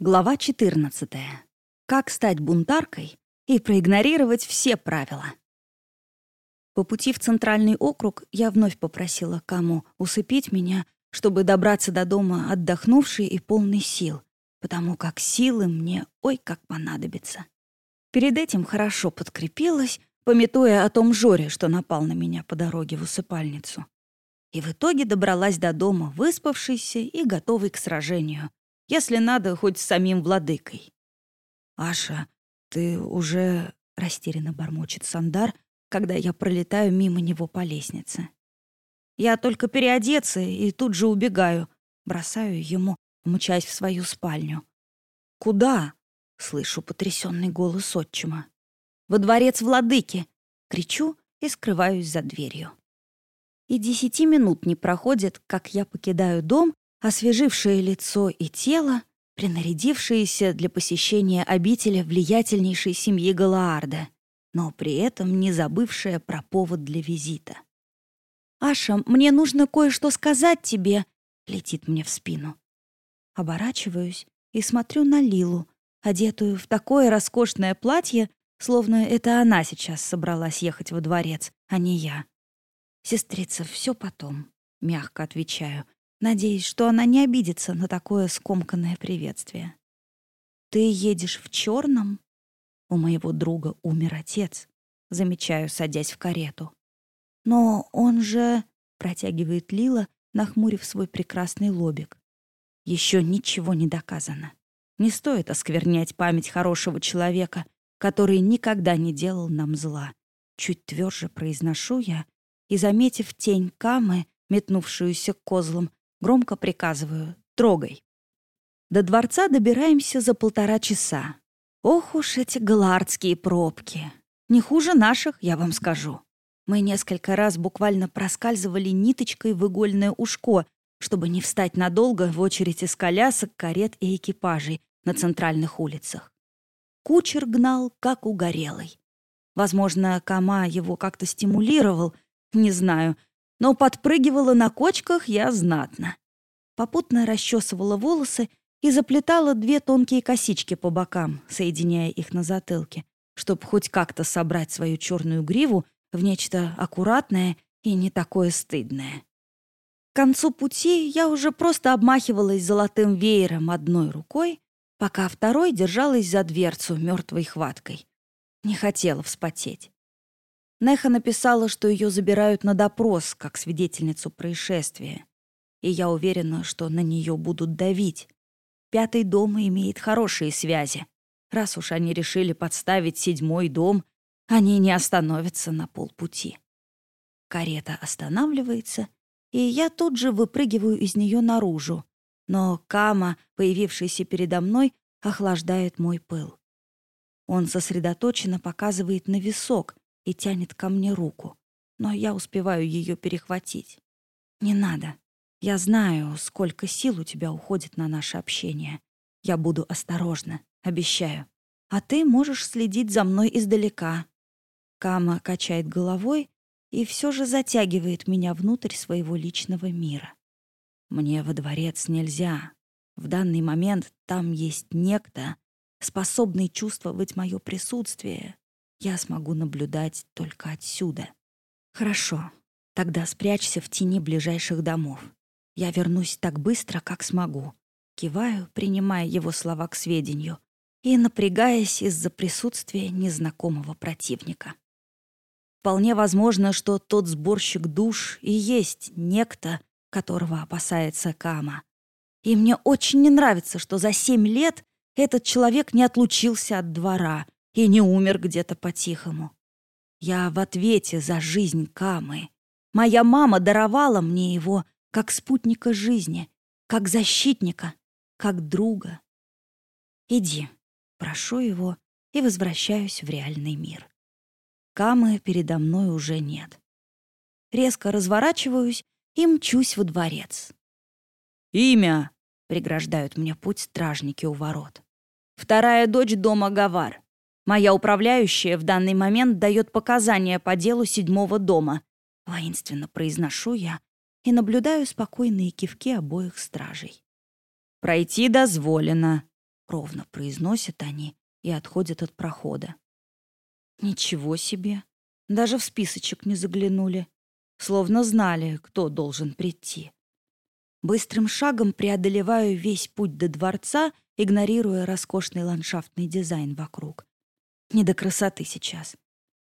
Глава 14. Как стать бунтаркой и проигнорировать все правила. По пути в центральный округ я вновь попросила Каму усыпить меня, чтобы добраться до дома отдохнувшей и полной сил, потому как силы мне ой как понадобятся. Перед этим хорошо подкрепилась, пометуя о том Жоре, что напал на меня по дороге в усыпальницу. И в итоге добралась до дома, выспавшейся и готовой к сражению — если надо, хоть с самим владыкой. «Аша, ты уже...» — растерянно бормочет Сандар, когда я пролетаю мимо него по лестнице. Я только переодеться и тут же убегаю, бросаю ему, мчась в свою спальню. «Куда?» — слышу потрясенный голос отчима. «Во дворец владыки!» — кричу и скрываюсь за дверью. И десяти минут не проходит, как я покидаю дом освежившее лицо и тело, принарядившиеся для посещения обители влиятельнейшей семьи Галаарда, но при этом не забывшая про повод для визита. «Аша, мне нужно кое-что сказать тебе», — летит мне в спину. Оборачиваюсь и смотрю на Лилу, одетую в такое роскошное платье, словно это она сейчас собралась ехать во дворец, а не я. «Сестрица, все потом», — мягко отвечаю, надеясь, что она не обидится на такое скомканное приветствие. «Ты едешь в черном? У моего друга умер отец, замечаю, садясь в карету. «Но он же...» — протягивает Лила, нахмурив свой прекрасный лобик. Еще ничего не доказано. Не стоит осквернять память хорошего человека, который никогда не делал нам зла. Чуть тверже произношу я, и, заметив тень Камы, метнувшуюся к козлам, Громко приказываю «трогай». До дворца добираемся за полтора часа. Ох уж эти галардские пробки. Не хуже наших, я вам скажу. Мы несколько раз буквально проскальзывали ниточкой в игольное ушко, чтобы не встать надолго в очередь из колясок, карет и экипажей на центральных улицах. Кучер гнал, как угорелый. Возможно, Кама его как-то стимулировал, не знаю, но подпрыгивала на кочках я знатно. Попутно расчесывала волосы и заплетала две тонкие косички по бокам, соединяя их на затылке, чтобы хоть как-то собрать свою черную гриву в нечто аккуратное и не такое стыдное. К концу пути я уже просто обмахивалась золотым веером одной рукой, пока второй держалась за дверцу мертвой хваткой. Не хотела вспотеть. Неха написала, что ее забирают на допрос, как свидетельницу происшествия. И я уверена, что на нее будут давить. Пятый дом имеет хорошие связи. Раз уж они решили подставить седьмой дом, они не остановятся на полпути. Карета останавливается, и я тут же выпрыгиваю из нее наружу. Но Кама, появившийся передо мной, охлаждает мой пыл. Он сосредоточенно показывает на висок, и тянет ко мне руку, но я успеваю ее перехватить. «Не надо. Я знаю, сколько сил у тебя уходит на наше общение. Я буду осторожна, обещаю. А ты можешь следить за мной издалека». Кама качает головой и все же затягивает меня внутрь своего личного мира. Мне во дворец нельзя. В данный момент там есть некто, способный чувствовать мое присутствие, я смогу наблюдать только отсюда. Хорошо, тогда спрячься в тени ближайших домов. Я вернусь так быстро, как смогу. Киваю, принимая его слова к сведению и напрягаясь из-за присутствия незнакомого противника. Вполне возможно, что тот сборщик душ и есть некто, которого опасается Кама. И мне очень не нравится, что за семь лет этот человек не отлучился от двора — и не умер где-то по-тихому. Я в ответе за жизнь Камы. Моя мама даровала мне его как спутника жизни, как защитника, как друга. Иди, прошу его и возвращаюсь в реальный мир. Камы передо мной уже нет. Резко разворачиваюсь и мчусь во дворец. «Имя!» — преграждают мне путь стражники у ворот. «Вторая дочь дома Гавар. Моя управляющая в данный момент дает показания по делу седьмого дома. Воинственно произношу я и наблюдаю спокойные кивки обоих стражей. «Пройти дозволено», ровно произносят они и отходят от прохода. Ничего себе! Даже в списочек не заглянули. Словно знали, кто должен прийти. Быстрым шагом преодолеваю весь путь до дворца, игнорируя роскошный ландшафтный дизайн вокруг. Не до красоты сейчас.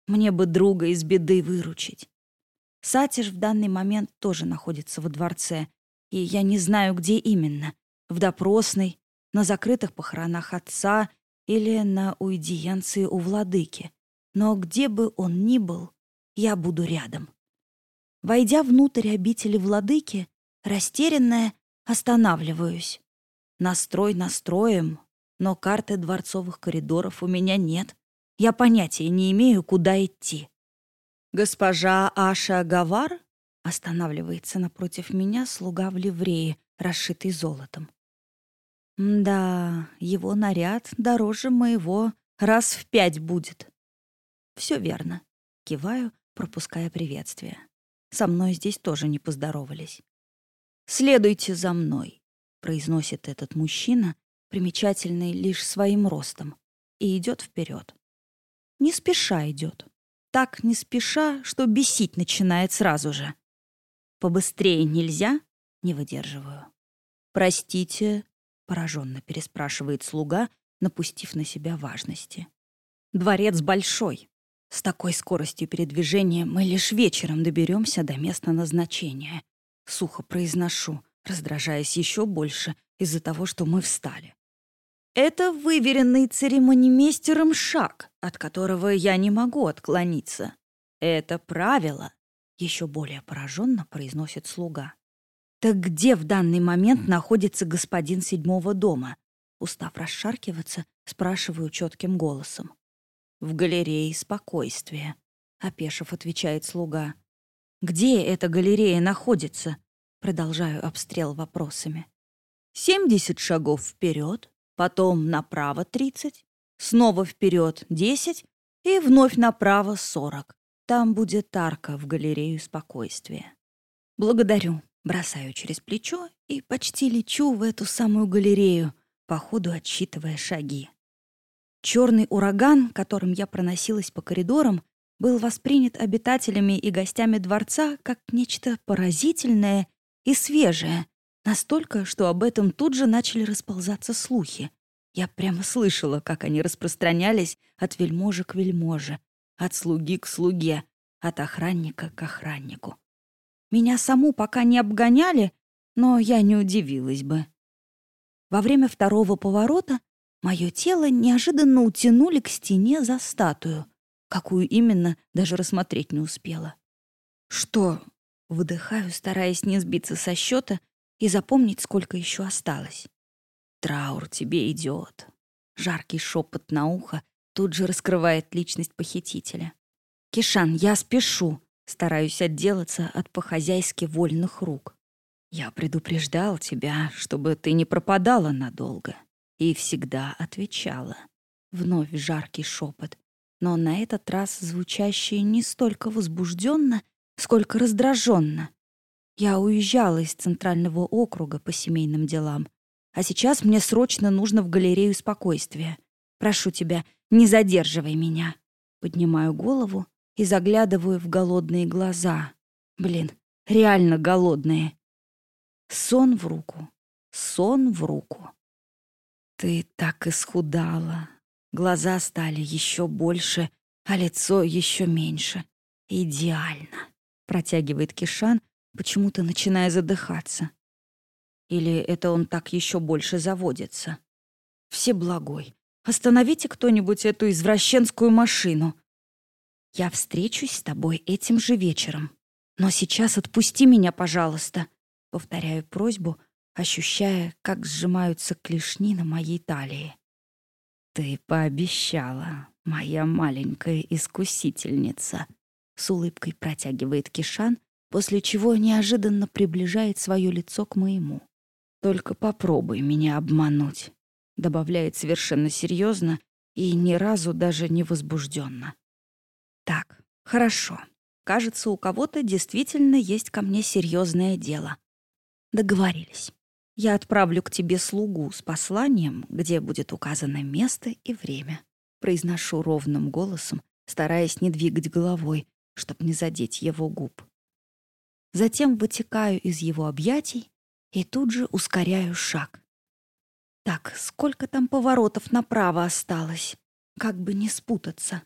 Мне бы друга из беды выручить. Сатиш в данный момент тоже находится во дворце, и я не знаю, где именно. В допросной, на закрытых похоронах отца или на уидиенции у владыки. Но где бы он ни был, я буду рядом. Войдя внутрь обители владыки, растерянная, останавливаюсь. Настрой настроем, но карты дворцовых коридоров у меня нет. Я понятия не имею, куда идти. Госпожа Аша Гавар останавливается напротив меня слуга в ливрее, расшитый золотом. Да, его наряд дороже моего раз в пять будет. Все верно. Киваю, пропуская приветствие. Со мной здесь тоже не поздоровались. «Следуйте за мной», — произносит этот мужчина, примечательный лишь своим ростом, и идет вперед. Не спеша идет. Так не спеша, что бесить начинает сразу же. «Побыстрее нельзя?» — не выдерживаю. «Простите», — пораженно переспрашивает слуга, напустив на себя важности. «Дворец большой. С такой скоростью передвижения мы лишь вечером доберемся до места назначения. Сухо произношу, раздражаясь еще больше из-за того, что мы встали. Это выверенный церемонимейстером шаг, от которого я не могу отклониться. Это правило, еще более пораженно произносит слуга. Так где в данный момент находится господин седьмого дома? Устав расшаркиваться, спрашиваю четким голосом. «В галерее спокойствия», — опешив, отвечает слуга. «Где эта галерея находится?» Продолжаю обстрел вопросами. «Семьдесят шагов вперед, потом направо тридцать, снова вперед десять и вновь направо сорок. Там будет арка в галерею спокойствия». «Благодарю», бросаю через плечо и почти лечу в эту самую галерею, по ходу отсчитывая шаги. Черный ураган, которым я проносилась по коридорам, был воспринят обитателями и гостями дворца как нечто поразительное и свежее, настолько, что об этом тут же начали расползаться слухи. Я прямо слышала, как они распространялись от вельможи к вельможе, от слуги к слуге, от охранника к охраннику. Меня саму пока не обгоняли, но я не удивилась бы. Во время второго поворота Мое тело неожиданно утянули к стене за статую. Какую именно, даже рассмотреть не успела. «Что?» — выдыхаю, стараясь не сбиться со счета и запомнить, сколько еще осталось. «Траур тебе идет». Жаркий шепот на ухо тут же раскрывает личность похитителя. «Кишан, я спешу!» Стараюсь отделаться от по-хозяйски вольных рук. «Я предупреждал тебя, чтобы ты не пропадала надолго», и всегда отвечала. Вновь жаркий шепот, но на этот раз звучащий не столько возбужденно, сколько раздраженно. Я уезжала из центрального округа по семейным делам, а сейчас мне срочно нужно в галерею спокойствия. Прошу тебя, не задерживай меня. Поднимаю голову и заглядываю в голодные глаза. Блин, реально голодные. Сон в руку, сон в руку. Ты так исхудала. Глаза стали еще больше, а лицо еще меньше. Идеально. Протягивает Кишан, почему-то начиная задыхаться. Или это он так еще больше заводится? Всеблагой, остановите кто-нибудь эту извращенскую машину. Я встречусь с тобой этим же вечером. Но сейчас отпусти меня, пожалуйста. Повторяю просьбу, ощущая, как сжимаются клешни на моей талии. «Ты пообещала, моя маленькая искусительница», — с улыбкой протягивает Кишан, после чего неожиданно приближает свое лицо к моему. «Только попробуй меня обмануть», — добавляет совершенно серьезно и ни разу даже не возбужденно. «Так, хорошо. Кажется, у кого-то действительно есть ко мне серьезное дело. Договорились. Я отправлю к тебе слугу с посланием, где будет указано место и время. Произношу ровным голосом, стараясь не двигать головой, чтобы не задеть его губ. Затем вытекаю из его объятий и тут же ускоряю шаг. Так, сколько там поворотов направо осталось? Как бы не спутаться.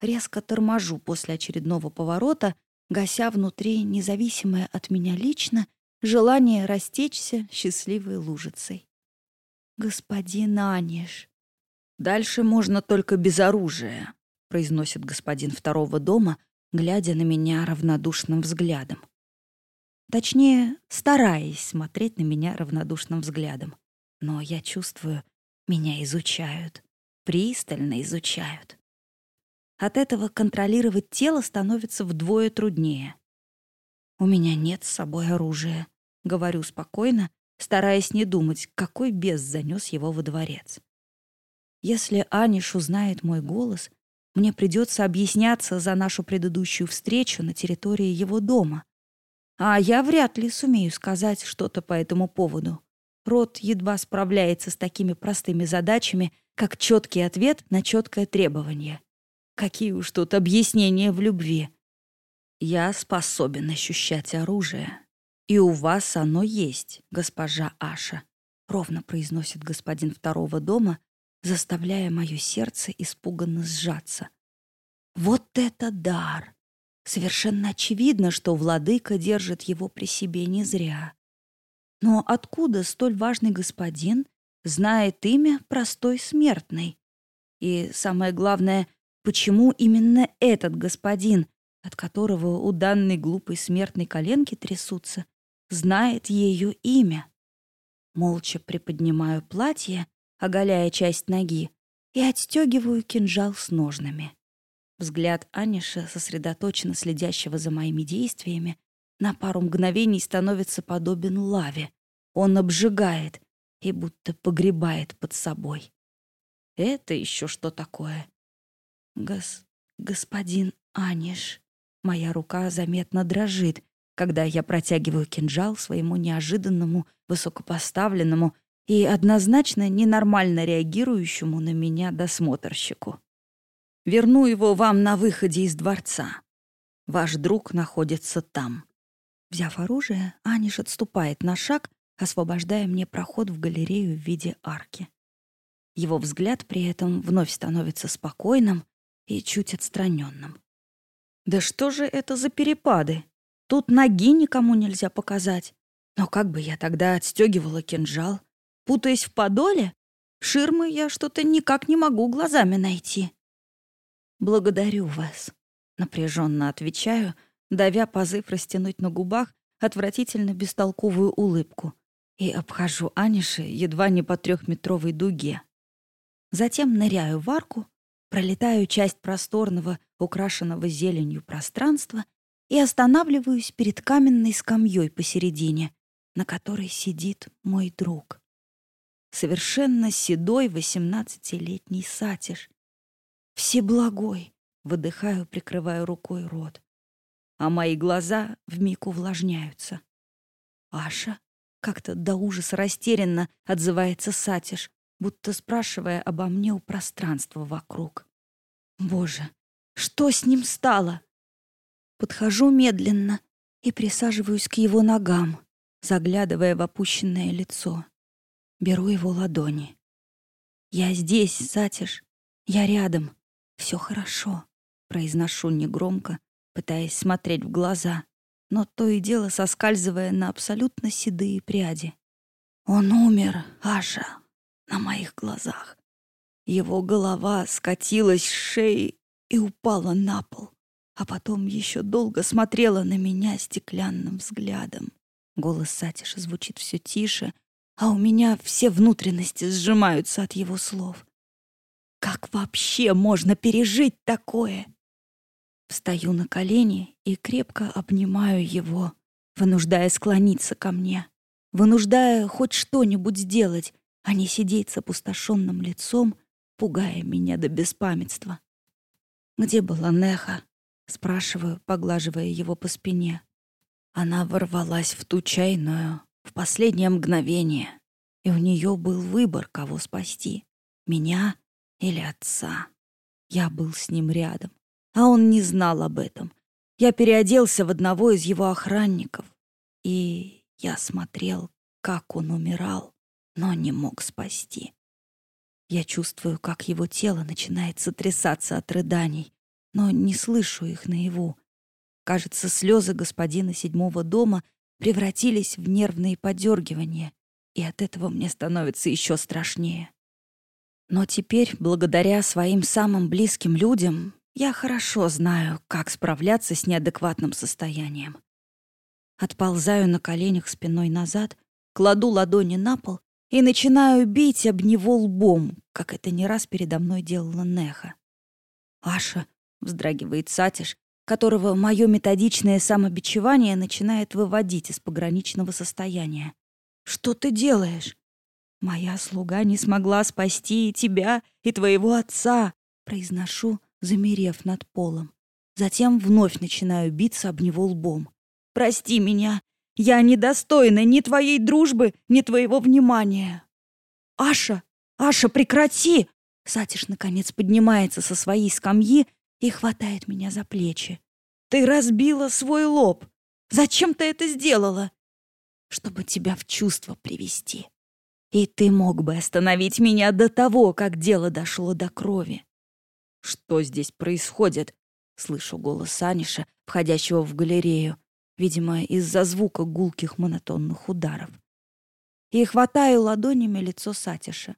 Резко торможу после очередного поворота, гася внутри независимое от меня лично желание растечься счастливой лужицей. «Господин Аниш!» «Дальше можно только без оружия», — произносит господин второго дома, глядя на меня равнодушным взглядом. Точнее, стараясь смотреть на меня равнодушным взглядом. Но я чувствую, меня изучают, пристально изучают. От этого контролировать тело становится вдвое труднее. «У меня нет с собой оружия», — говорю спокойно, стараясь не думать, какой бес занес его во дворец. Если Аниш узнает мой голос, мне придется объясняться за нашу предыдущую встречу на территории его дома. А я вряд ли сумею сказать что-то по этому поводу. Рот едва справляется с такими простыми задачами, как четкий ответ на четкое требование. Какие уж тут объяснения в любви. Я способен ощущать оружие. И у вас оно есть, госпожа Аша, ровно произносит господин второго дома, заставляя мое сердце испуганно сжаться. Вот это дар! Совершенно очевидно, что владыка держит его при себе не зря. Но откуда столь важный господин знает имя простой смертной? И самое главное, почему именно этот господин от которого у данной глупой смертной коленки трясутся, знает ее имя. Молча приподнимаю платье, оголяя часть ноги, и отстегиваю кинжал с ножнами. Взгляд Аниша, сосредоточенно следящего за моими действиями, на пару мгновений становится подобен лаве. Он обжигает и будто погребает под собой. Это еще что такое? Гос... господин Аниш. Моя рука заметно дрожит, когда я протягиваю кинжал своему неожиданному, высокопоставленному и однозначно ненормально реагирующему на меня досмотрщику. Верну его вам на выходе из дворца. Ваш друг находится там. Взяв оружие, Аниш отступает на шаг, освобождая мне проход в галерею в виде арки. Его взгляд при этом вновь становится спокойным и чуть отстраненным. Да что же это за перепады? Тут ноги никому нельзя показать. Но как бы я тогда отстегивала кинжал? Путаясь в подоле? Ширмы я что-то никак не могу глазами найти. «Благодарю вас», — напряженно отвечаю, давя позыв растянуть на губах отвратительно бестолковую улыбку и обхожу Аниши едва не по трехметровой дуге. Затем ныряю в арку пролетаю часть просторного, украшенного зеленью пространства и останавливаюсь перед каменной скамьей посередине, на которой сидит мой друг. Совершенно седой восемнадцатилетний сатиш. Всеблагой, выдыхаю, прикрываю рукой рот. А мои глаза вмиг увлажняются. Аша как-то до ужаса растерянно отзывается Сатиш, будто спрашивая обо мне у пространства вокруг. Боже, что с ним стало? Подхожу медленно и присаживаюсь к его ногам, заглядывая в опущенное лицо. Беру его ладони. «Я здесь, Сатиш. Я рядом. Все хорошо», — произношу негромко, пытаясь смотреть в глаза, но то и дело соскальзывая на абсолютно седые пряди. «Он умер, Аша, на моих глазах. Его голова скатилась с шеи и упала на пол, а потом еще долго смотрела на меня стеклянным взглядом. Голос Сатиша звучит все тише, а у меня все внутренности сжимаются от его слов. Как вообще можно пережить такое? Встаю на колени и крепко обнимаю его, вынуждая склониться ко мне, вынуждая хоть что-нибудь сделать, а не сидеть с опустошенным лицом, пугая меня до беспамятства. «Где была Неха?» — спрашиваю, поглаживая его по спине. Она ворвалась в ту чайную, в последнее мгновение, и у нее был выбор, кого спасти — меня или отца. Я был с ним рядом, а он не знал об этом. Я переоделся в одного из его охранников, и я смотрел, как он умирал, но не мог спасти. Я чувствую, как его тело начинает сотрясаться от рыданий, но не слышу их наяву. Кажется, слезы господина седьмого дома превратились в нервные подергивания, и от этого мне становится еще страшнее. Но теперь, благодаря своим самым близким людям, я хорошо знаю, как справляться с неадекватным состоянием. Отползаю на коленях спиной назад, кладу ладони на пол и начинаю бить об него лбом, как это не раз передо мной делала Неха. «Аша», — вздрагивает Сатиш, которого мое методичное самобичевание начинает выводить из пограничного состояния. «Что ты делаешь?» «Моя слуга не смогла спасти и тебя, и твоего отца», — произношу, замерев над полом. Затем вновь начинаю биться об него лбом. «Прости меня. Я недостойна ни твоей дружбы, ни твоего внимания». «Аша! Аша, прекрати!» Сатиш, наконец, поднимается со своей скамьи и хватает меня за плечи. «Ты разбила свой лоб! Зачем ты это сделала?» «Чтобы тебя в чувство привести. И ты мог бы остановить меня до того, как дело дошло до крови». «Что здесь происходит?» Слышу голос Аниша, входящего в галерею, видимо, из-за звука гулких монотонных ударов. И хватаю ладонями лицо Сатиша.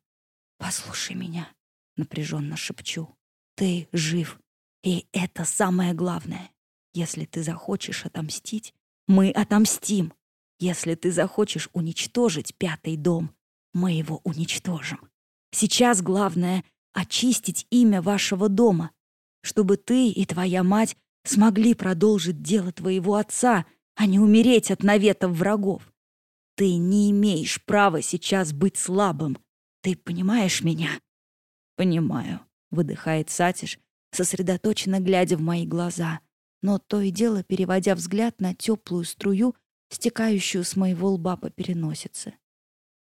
«Послушай меня», — напряженно шепчу. «Ты жив, и это самое главное. Если ты захочешь отомстить, мы отомстим. Если ты захочешь уничтожить пятый дом, мы его уничтожим. Сейчас главное — очистить имя вашего дома, чтобы ты и твоя мать смогли продолжить дело твоего отца, а не умереть от наветов врагов. Ты не имеешь права сейчас быть слабым. Ты понимаешь меня? Понимаю, выдыхает Сатиш, сосредоточенно глядя в мои глаза, но то и дело переводя взгляд на теплую струю, стекающую с моего лба по переносице.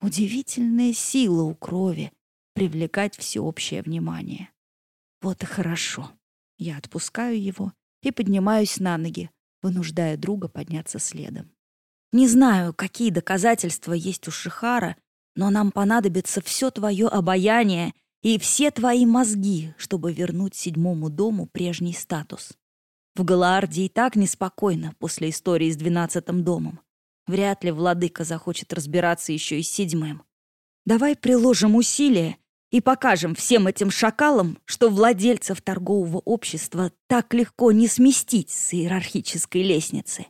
Удивительная сила у крови привлекать всеобщее внимание. Вот и хорошо. Я отпускаю его и поднимаюсь на ноги, вынуждая друга подняться следом. Не знаю, какие доказательства есть у Шихара, но нам понадобится все твое обаяние и все твои мозги, чтобы вернуть седьмому дому прежний статус. В Галаарде и так неспокойно после истории с двенадцатым домом. Вряд ли владыка захочет разбираться еще и с седьмым. Давай приложим усилия и покажем всем этим шакалам, что владельцев торгового общества так легко не сместить с иерархической лестницы.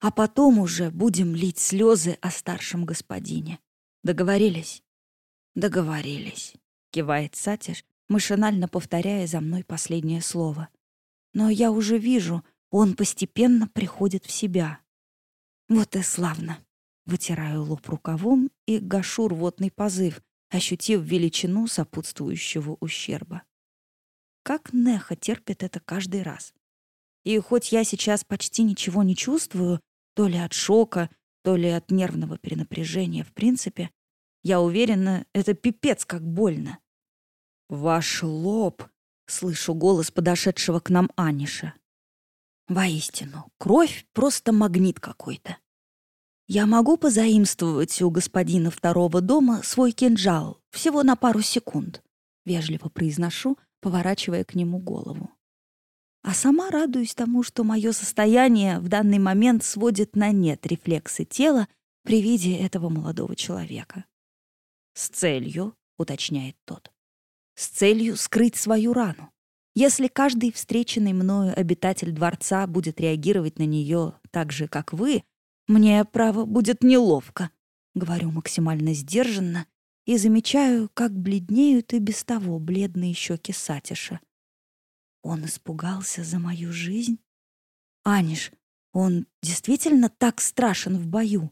А потом уже будем лить слезы о старшем господине. Договорились? Договорились кивает Сатиш, машинально повторяя за мной последнее слово. Но я уже вижу, он постепенно приходит в себя. Вот и славно. Вытираю лоб рукавом и гашу рвотный позыв, ощутив величину сопутствующего ущерба. Как Неха терпит это каждый раз. И хоть я сейчас почти ничего не чувствую, то ли от шока, то ли от нервного перенапряжения в принципе, я уверена, это пипец как больно. «Ваш лоб!» — слышу голос подошедшего к нам Аниша. Воистину, кровь — просто магнит какой-то. Я могу позаимствовать у господина второго дома свой кинжал всего на пару секунд, вежливо произношу, поворачивая к нему голову. А сама радуюсь тому, что мое состояние в данный момент сводит на нет рефлексы тела при виде этого молодого человека. «С целью», — уточняет тот, с целью скрыть свою рану. Если каждый встреченный мною обитатель дворца будет реагировать на нее так же, как вы, мне, право, будет неловко. Говорю максимально сдержанно и замечаю, как бледнеют и без того бледные щеки Сатиша. Он испугался за мою жизнь? Аниш, он действительно так страшен в бою?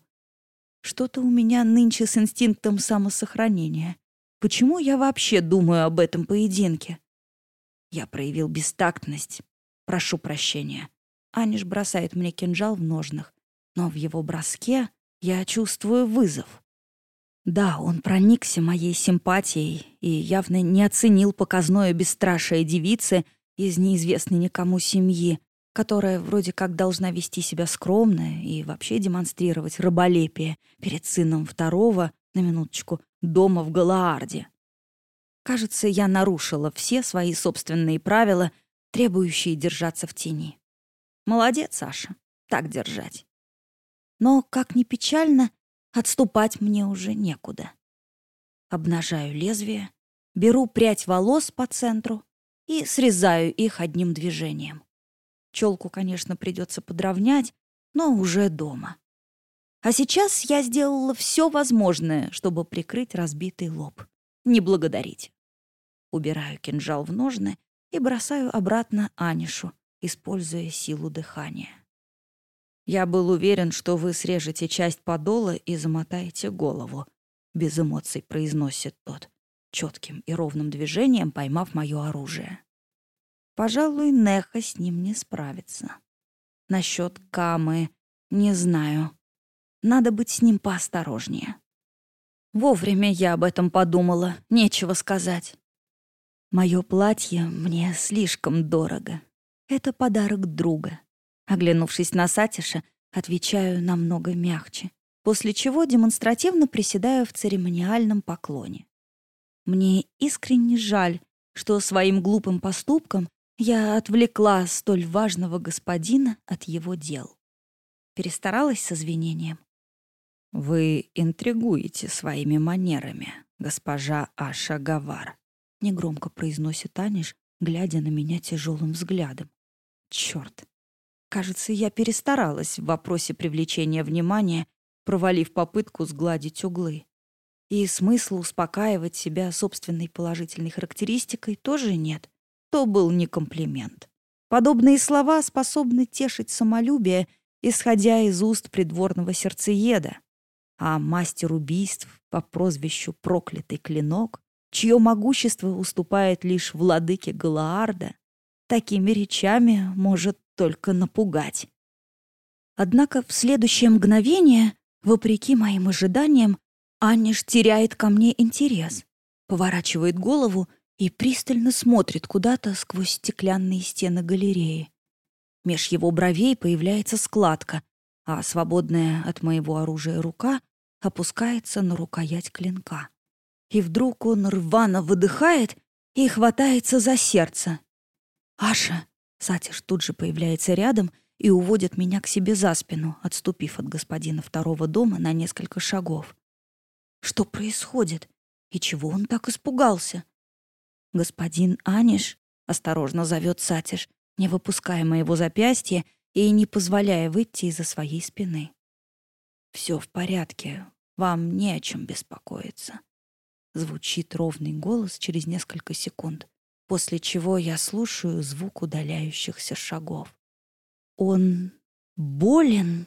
Что-то у меня нынче с инстинктом самосохранения. Почему я вообще думаю об этом поединке? Я проявил бестактность. Прошу прощения. Аниш бросает мне кинжал в ножнах, но в его броске Я чувствую вызов. Да, он проникся моей симпатией и явно не оценил показное бесстрашие девицы из неизвестной никому семьи, которая вроде как должна вести себя скромно и вообще демонстрировать раболепие перед сыном второго, на минуточку, дома в Галаарде. Кажется, я нарушила все свои собственные правила, требующие держаться в тени. Молодец, Саша, так держать. Но, как ни печально, отступать мне уже некуда. Обнажаю лезвие, беру прядь волос по центру и срезаю их одним движением. Челку, конечно, придется подровнять, но уже дома. А сейчас я сделала все возможное, чтобы прикрыть разбитый лоб. Не благодарить. Убираю кинжал в ножны и бросаю обратно Анишу, используя силу дыхания. Я был уверен, что вы срежете часть подола и замотаете голову. Без эмоций произносит тот, четким и ровным движением поймав мое оружие. Пожалуй, Неха с ним не справится. Насчет Камы не знаю. Надо быть с ним поосторожнее. Вовремя я об этом подумала, нечего сказать. Мое платье мне слишком дорого. Это подарок друга. Оглянувшись на Сатиша, отвечаю намного мягче, после чего демонстративно приседаю в церемониальном поклоне. Мне искренне жаль, что своим глупым поступком я отвлекла столь важного господина от его дел. Перестаралась с извинением. «Вы интригуете своими манерами, госпожа Аша Гавар», — негромко произносит Аниш, глядя на меня тяжелым взглядом. Черт! Кажется, я перестаралась в вопросе привлечения внимания, провалив попытку сгладить углы. И смысла успокаивать себя собственной положительной характеристикой тоже нет то был не комплимент. Подобные слова способны тешить самолюбие, исходя из уст придворного сердцееда. А мастер убийств по прозвищу «Проклятый клинок», чье могущество уступает лишь владыке Галаарда, такими речами может только напугать. Однако в следующее мгновение, вопреки моим ожиданиям, Анниш теряет ко мне интерес, поворачивает голову и пристально смотрит куда-то сквозь стеклянные стены галереи. Меж его бровей появляется складка, а свободная от моего оружия рука опускается на рукоять клинка. И вдруг он рвано выдыхает и хватается за сердце. «Аша!» Сатиш тут же появляется рядом и уводит меня к себе за спину, отступив от господина второго дома на несколько шагов. Что происходит? И чего он так испугался? «Господин Аниш», — осторожно зовет Сатиш, не выпуская моего запястья и не позволяя выйти из-за своей спины. «Все в порядке, вам не о чем беспокоиться». Звучит ровный голос через несколько секунд, после чего я слушаю звук удаляющихся шагов. «Он болен?»